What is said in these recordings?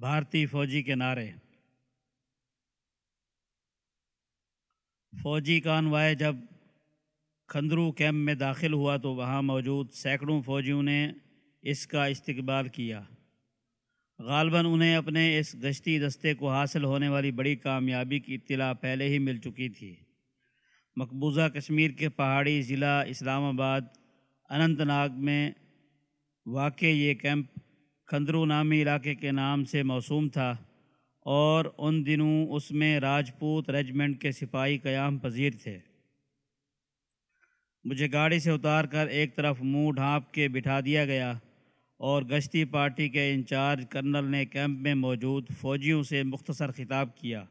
بھارتی فوجی کے نعرے۔ فوجی کانوائے جب کھندرو کیمپ میں داخل ہوا تو وہاں موجود سینکڑوں فوجیوں نے اس کا استقبال کیا۔ غالباً انہیں اپنے اس گشتی دستے کو حاصل ہونے والی بڑی کامیابی کی اطلاع پہلے ہی مل چکی تھی۔ مقبوضہ کشمیر کے پہاڑی ضلع اسلام آباد اننت ناگ میں واقع یہ کیمپ کھندرو نامی علاقے کے نام سے موسوم تھا اور ان دنوں اس میں راجپوت ریجمنٹ کے سپاہی قیام پذیر تھے۔ مجھے گاڑی سے اتار کر ایک طرف منہ ڈھانپ کے بٹھا دیا گیا اور گشتی پارٹی کے انچارج کرنل نے کیمپ میں موجود فوجیوں سے مختصر خطاب کیا،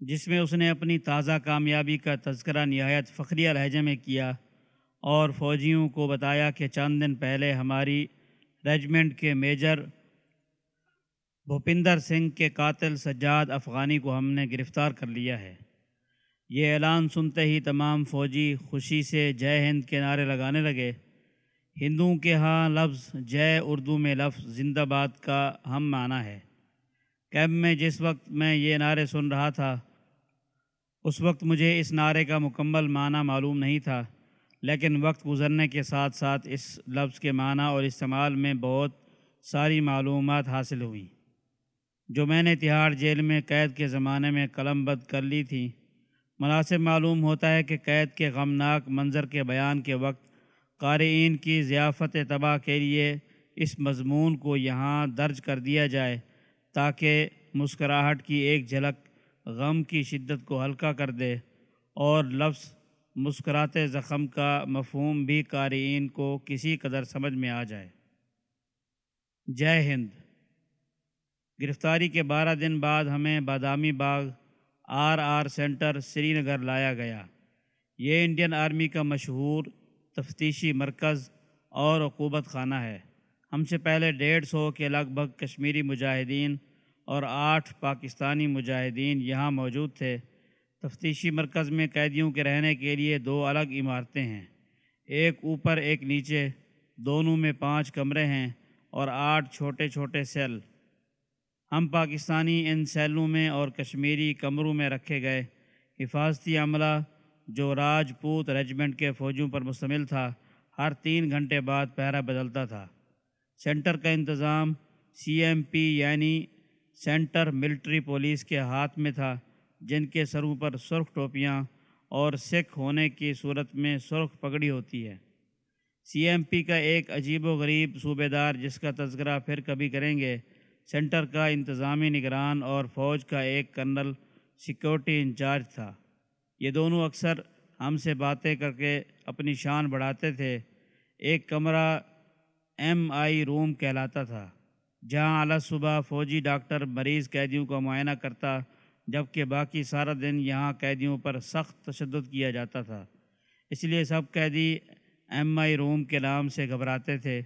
جس میں اس نے اپنی تازہ کامیابی کا تذکرہ نہایت فخریہ لہجے میں کیا اور فوجیوں کو بتایا کہ چند دن پہلے ہماری ریجمنٹ کے میجر بھوپندر سنگھ کے قاتل سجاد افغانی کو ہم نے گرفتار کر لیا ہے۔ یہ اعلان سنتے ہی تمام فوجی خوشی سے جے ہند کے نعرے لگانے لگے۔ ہندوؤں کے ہاں لفظ جے اردو میں لفظ زندہ باد کا ہم معنی ہے۔ کیمپ میں جس وقت میں یہ نعرے سن رہا تھا، اس وقت مجھے اس نعرے کا مکمل معنی معلوم نہیں تھا۔ لیکن وقت گزرنے کے ساتھ ساتھ اس لفظ کے معنی اور استعمال میں بہت ساری معلومات حاصل ہوئیں۔ جو میں نے تہاڑ جیل میں قید کے زمانے میں قلم بد کر لی تھی، مناسب معلوم ہوتا ہے کہ قید کے غمناک منظر کے بیان کے وقت قارئین کی ضیافت تباہ کے لیے اس مضمون کو یہاں درج کر دیا جائے تاکہ مسکراہٹ کی ایک جھلک غم کی شدت کو ہلکا کر دے اور لفظ مسکراتے زخم کا مفہوم بھی قارئین کو کسی قدر سمجھ میں آ جائے۔ جے ہند۔ گرفتاری کے بارہ دن بعد ہمیں Badami Bagh R R centre Srinagar لایا گیا۔ یہ انڈین آرمی کا مشہور تفتیشی مرکز اور عقوبت خانہ ہے۔ ہم سے پہلے ڈیڑھ سو کے لگ بھگ کشمیری مجاہدین اور آٹھ پاکستانی مجاہدین یہاں موجود تھے۔ تفتیشی مرکز میں قیدیوں کے رہنے کے لیے دو الگ عمارتیں ہیں۔ ایک اوپر، ایک نیچے۔ دونوں میں پانچ کمرے ہیں اور آٹھ چھوٹے چھوٹے سیل۔ ہم پاکستانی ان سیلوں میں اور کشمیری کمروں میں رکھے گئے۔ حفاظتی عملہ، جو راجپوت ریجمنٹ کے فوجوں پر مشتمل تھا، ہر تین گھنٹے بعد پہرا بدلتا تھا۔ سینٹر کا انتظام سی ایم پی یعنی سینٹر ملٹری پولیس کے ہاتھ میں تھا۔ جن کے سروں پر سرخ ٹوپیاں اور سکھ ہونے کی صورت میں سرخ پگڑی ہوتی ہے۔ سی ایم پی کا ایک عجیب و غریب صوبے دار جس کا تذکرہ پھر کبھی کریں گے، سینٹر کا انتظامی نگران اور فوج کا ایک کرنل سیکورٹی انچارج تھا۔ یہ دونوں اکثر ہم سے باتیں کر کے اپنی شان بڑھاتے تھے۔ ایک کمرہ ایم آئی روم کہلاتا تھا، جہاں اعلیٰ صبح فوجی ڈاکٹر مریض قیدیوں کا معائنہ کرتا جبکہ باقی سارا دن یہاں قیدیوں پر سخت تشدد کیا جاتا تھا۔ اس لیے سب قیدی ایم آئی روم کے نام سے گھبراتے تھے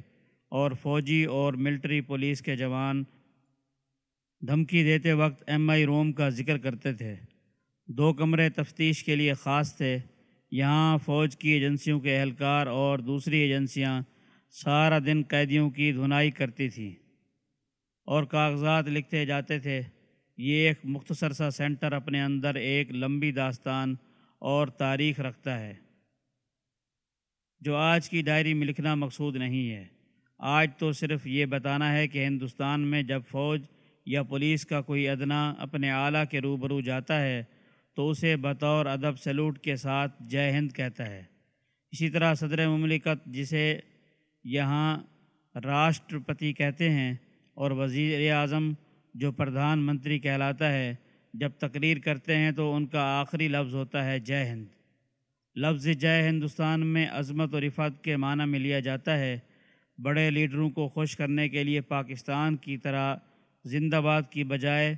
اور فوجی اور ملٹری پولیس کے جوان دھمکی دیتے وقت ایم آئی روم کا ذکر کرتے تھے۔ دو کمرے تفتیش کے لیے خاص تھے۔ یہاں فوج کی ایجنسیوں کے اہلکار اور دوسری ایجنسیاں سارا دن قیدیوں کی دھنائی کرتی تھیں اور کاغذات لکھتے جاتے تھے۔ یہ ایک مختصر سا سینٹر اپنے اندر ایک لمبی داستان اور تاریخ رکھتا ہے، جو آج کی ڈائری میں لکھنا مقصود نہیں ہے۔ آج تو صرف یہ بتانا ہے کہ ہندوستان میں جب فوج یا پولیس کا کوئی ادنا اپنے اعلیٰ کے روبرو جاتا ہے، تو اسے بطور ادب سلوٹ کے ساتھ جے ہند کہتا ہے۔ اسی طرح صدر مملکت جسے یہاں راشٹرپتی کہتے ہیں اور وزیر اعظم جو پردھان منتری کہلاتا ہے، جب تقریر کرتے ہیں تو ان کا آخری لفظ ہوتا ہے جے ہند۔ لفظ جے ہندوستان میں عظمت و رفت کے معنی میں لیا جاتا ہے۔ بڑے لیڈروں کو خوش کرنے کے لیے پاکستان کی طرح زندہ باد کی بجائے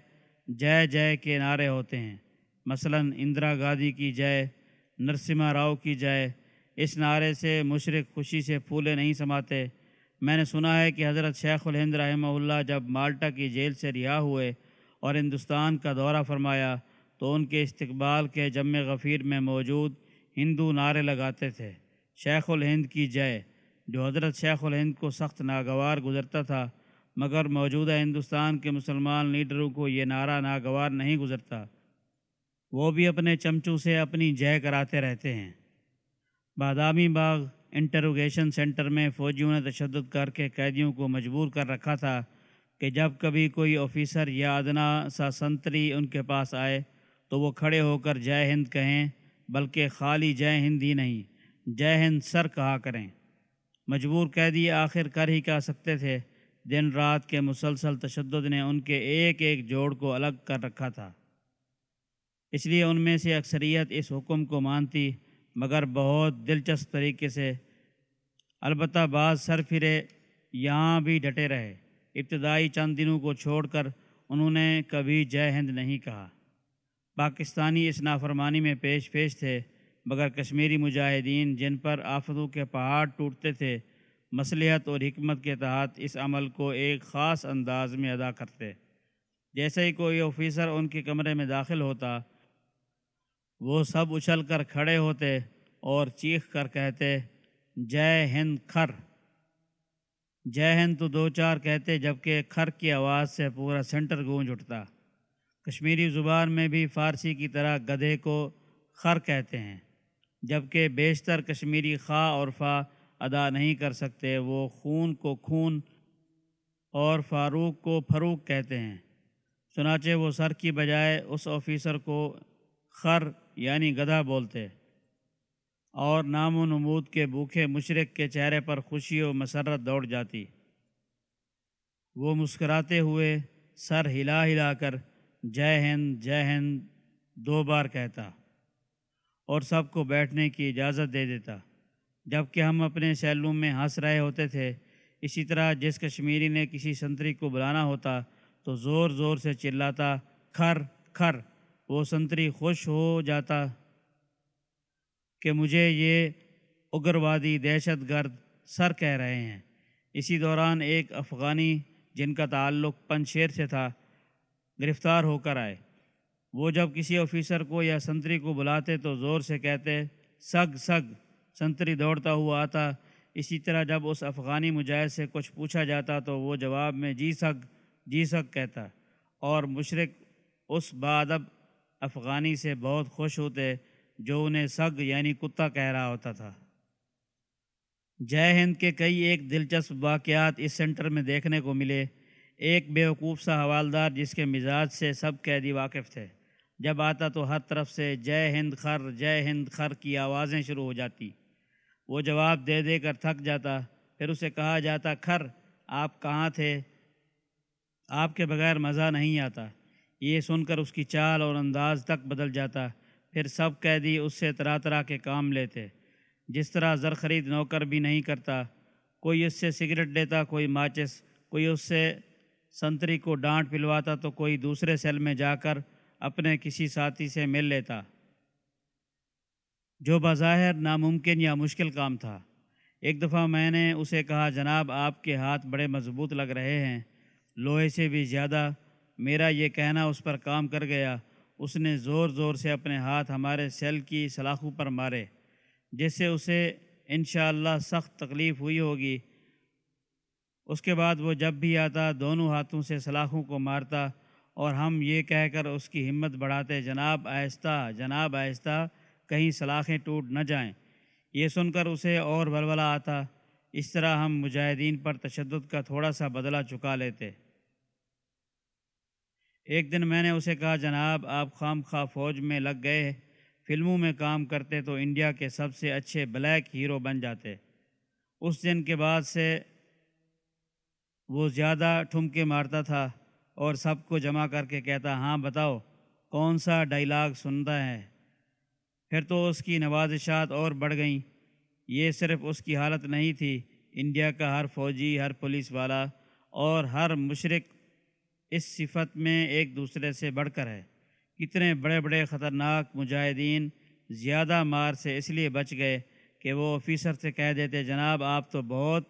جے جے کے نعرے ہوتے ہیں۔ مثلا اندرا گاندھی کی جے نرسمہ راؤ کی جائے اس نعرے سے مشرق خوشی سے پھولے نہیں سماتے۔ میں نے سنا ہے کہ حضرت شیخ الہند رحمہ اللہ جب مالٹا کی جیل سے رہا ہوئے اور ہندوستان کا دورہ فرمایا تو ان کے استقبال کے جم غفیر میں موجود ہندو نعرے لگاتے تھے۔ شیخ الہند کی جے، جو حضرت شیخ الہند کو سخت ناگوار گزرتا تھا، مگر موجودہ ہندوستان کے مسلمان لیڈروں کو یہ نعرہ ناگوار نہیں گزرتا، وہ بھی اپنے چمچوں سے اپنی جے کراتے رہتے ہیں۔ بادامی باغ انٹروگیشن سینٹر میں فوجیوں نے تشدد کر کے قیدیوں کو مجبور کر رکھا تھا کہ جب کبھی کوئی آفیسر یا ادنا سا سنتری ان کے پاس آئے تو وہ کھڑے ہو کر جے ہند کہیں، بلکہ خالی جے ہند ہی نہیں، جے ہند سر کہا کریں۔ مجبور قیدی آخر کر ہی کہہ سکتے تھے؟ دن رات کے مسلسل تشدد نے ان کے ایک ایک جوڑ کو الگ کر رکھا تھا۔ اس لیے ان میں سے اکثریت اس حکم کو مانتی مگر بہت دلچسپ طریقے سے۔ البتہ بعض سر پھرے یہاں بھی ڈٹے رہے۔ ابتدائی چند دنوں کو چھوڑ کر انہوں نے کبھی جے ہند نہیں کہا۔ پاکستانی اس نافرمانی میں پیش پیش تھے، مگر کشمیری مجاہدین جن پر آفتوں کے پہاڑ ٹوٹتے تھے مصلیحت اور حکمت کے تحت اس عمل کو ایک خاص انداز میں ادا کرتے۔ جیسے ہی کوئی آفیسر ان کے کمرے میں داخل ہوتا وہ سب اچھل کر کھڑے ہوتے اور چیخ کر کہتے، جے ہند کھر. جے ہند تو دو چار کہتے، جبکہ کھر کی آواز سے پورا سینٹر گونج اٹھتا۔ کشمیری زبان میں بھی فارسی کی طرح گدھے کو خر کہتے ہیں، جبکہ بیشتر کشمیری خواہ اور فا ادا نہیں کر سکتے، وہ خون کو خون اور فاروق کو فروق کہتے ہیں۔ چنانچہ وہ سر کی بجائے اس آفیسر کو خر یعنی گدھا بولتے، اور نام و نمود کے بھوکھے مشرق کے چہرے پر خوشی و مسرت دوڑ جاتی۔ وہ مسکراتے ہوئے سر ہلا ہلا کر، جے ہند جے ہند دو بار کہتا، اور سب کو بیٹھنے کی اجازت دے دیتا۔ جبکہ ہم اپنے سیلوں میں ہنس رہے ہوتے تھے، اسی طرح جس کشمیری نے کسی سنتری کو بلانا ہوتا تو زور زور سے چلاتا، کھر کھر وہ سنتری خوش ہو جاتا کہ مجھے یہ اگروادی دہشت گرد سر کہہ رہے ہیں۔ اسی دوران ایک افغانی جن کا تعلق پنشیر سے تھا، گرفتار ہو کر آئے۔ وہ جب کسی آفیسر کو یا سنتری کو بلاتے تو زور سے کہتے، سگ سگ، سنتری دوڑتا ہوا آتا۔ اسی طرح جب اس افغانی مجاہد سے کچھ پوچھا جاتا تو وہ جواب میں جی سگ جی سگ کہتا۔ اور مشرق اس بادب افغانی سے بہت خوش ہوتے جو انہیں سگ یعنی کتا کہہ رہا ہوتا تھا۔ جے ہند کے کئی ایک دلچسپ واقعات اس سینٹر میں دیکھنے کو ملے۔ ایک بیوقوف سا حوالدار جس کے مزاج سے سب قیدی واقف تھے۔ جب آتا تو ہر طرف سے جے ہند خر، جے ہند خر کی آوازیں شروع ہو جاتی۔ وہ جواب دے دے کر تھک جاتا۔ پھر اسے کہا جاتا، کھر، آپ کہاں تھے؟ آپ کے بغیر مزہ نہیں آتا۔ یہ سن کر اس کی چال اور انداز تک بدل جاتا، پھر سب قیدی اس سے طرح طرح کے کام لیتے۔ جس طرح زر خرید نوکر بھی نہیں کرتا، کوئی اس سے سگریٹ لیتا، کوئی ماچس، کوئی اس سے سنتری کو ڈانٹ پلواتا، تو کوئی دوسرے سیل میں جا کر اپنے کسی ساتھی سے مل لیتا۔ جو بظاہر ناممکن یا مشکل کام تھا۔ ایک دفعہ میں نے اسے کہا، جناب، آپ کے ہاتھ بڑے مضبوط لگ رہے ہیں، لوہے سے بھی زیادہ میرا یہ کہنا اس پر کام کر گیا۔ اس نے زور زور سے اپنے ہاتھ ہمارے سیل کی سلاخوں پر مارے، جس سے اسے انشاءاللہ سخت تکلیف ہوئی ہوگی۔ اس کے بعد وہ جب بھی آتا، دونوں ہاتھوں سے سلاخوں کو مارتا اور ہم یہ کہہ کر اس کی ہمت بڑھاتے، جناب آہستہ جناب آہستہ، کہیں سلاخیں ٹوٹ نہ جائیں۔ یہ سن کر اسے اور بلبلا آتا۔ اس طرح ہم مجاہدین پر تشدد کا تھوڑا سا بدلہ چکا لیتے۔ ایک دن میں نے اسے کہا، جناب، آپ خام خواہ فوج میں لگ گئے فلموں میں کام کرتے تو انڈیا کے سب سے اچھے بلیک ہیرو بن جاتے۔ اس دن کے بعد سے وہ زیادہ ٹھمکے مارتا تھا اور سب کو جمع کر کے کہتا ہاں بتاؤ، کون سا ڈائلاگ سنتا ہے؟ پھر تو اس کی نوازشات اور بڑھ گئیں۔ یہ صرف اس کی حالت نہیں تھی، انڈیا کا ہر فوجی، ہر پولیس والا اور ہر مشرق اس صفت میں ایک دوسرے سے بڑھ کر ہے۔ کتنے بڑے بڑے خطرناک مجاہدین زیادہ مار سے اس لیے بچ گئے کہ وہ آفیسر سے کہہ دیتے، جناب، آپ تو بہت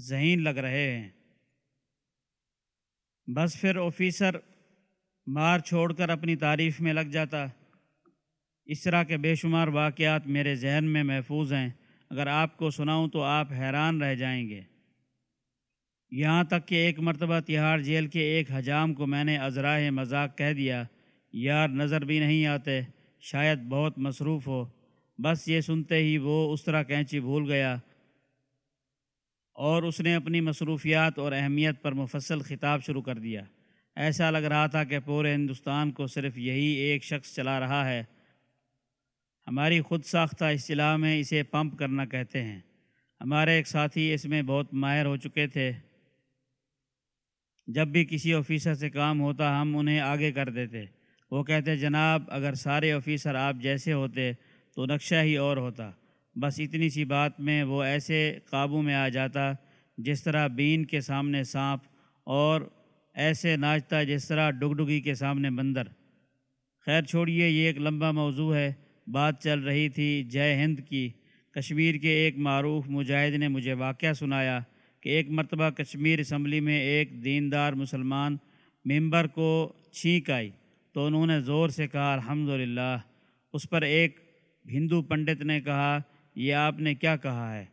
ذہین لگ رہے ہیں۔ بس پھر آفیسر مار چھوڑ کر اپنی تعریف میں لگ جاتا۔ اس طرح کے بے شمار واقعات میرے ذہن میں محفوظ ہیں۔ اگر آپ کو سناؤں تو آپ حیران رہ جائیں گے۔ یہاں تک کہ ایک مرتبہ تہاڑ جیل کے ایک حجام کو میں نے ازراہ مذاق کہہ دیا، یار نظر بھی نہیں آتے، شاید بہت مصروف ہو۔ بس یہ سنتے ہی وہ اس طرح کینچی بھول گیا۔ اور اس نے اپنی مصروفیات اور اہمیت پر مفصل خطاب شروع کر دیا۔ ایسا لگ رہا تھا کہ پورے ہندوستان کو صرف یہی ایک شخص چلا رہا ہے۔ ہماری خود ساختہ اصطلاح میں اسے پمپ کرنا کہتے ہیں۔ ہمارے ایک ساتھی اس میں بہت ماہر ہو چکے تھے۔ جب بھی کسی آفیسر سے کام ہوتا ہم انہیں آگے کر دیتے۔ وہ کہتے، جناب، اگر سارے آفیسر آپ جیسے ہوتے تو نقشہ ہی اور ہوتا۔ بس اتنی سی بات میں وہ ایسے قابو میں آ جاتا جس طرح بین کے سامنے سانپ اور ایسے ناچتا جس طرح ڈگڈگی کے سامنے بندر۔ خیر چھوڑیے، یہ ایک لمبا موضوع ہے۔ بات چل رہی تھی جے ہند کی۔ کشمیر کے ایک معروف مجاہد نے مجھے واقعہ سنایا۔ کہ ایک مرتبہ کشمیر اسمبلی میں ایک دیندار مسلمان ممبر کو چھینک آئی تو انہوں نے زور سے کہا الحمد اس پر ایک ہندو پنڈت نے کہا، یہ آپ نے کیا کہا ہے؟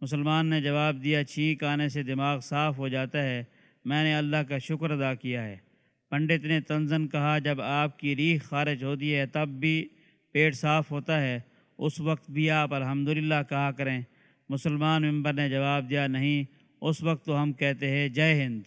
مسلمان نے جواب دیا، چھینک آنے سے دماغ صاف ہو جاتا ہے، میں نے اللہ کا شکر ادا کیا ہے۔ پنڈت نے تنزن کہا، جب آپ کی ریخ خارج ہوتی ہے تب بھی پیٹ صاف ہوتا ہے، اس وقت بھی آپ الحمدللہ کہا کریں۔ مسلمان ممبر نے جواب دیا، نہیں اس وقت تو ہم کہتے ہیں جے ہند۔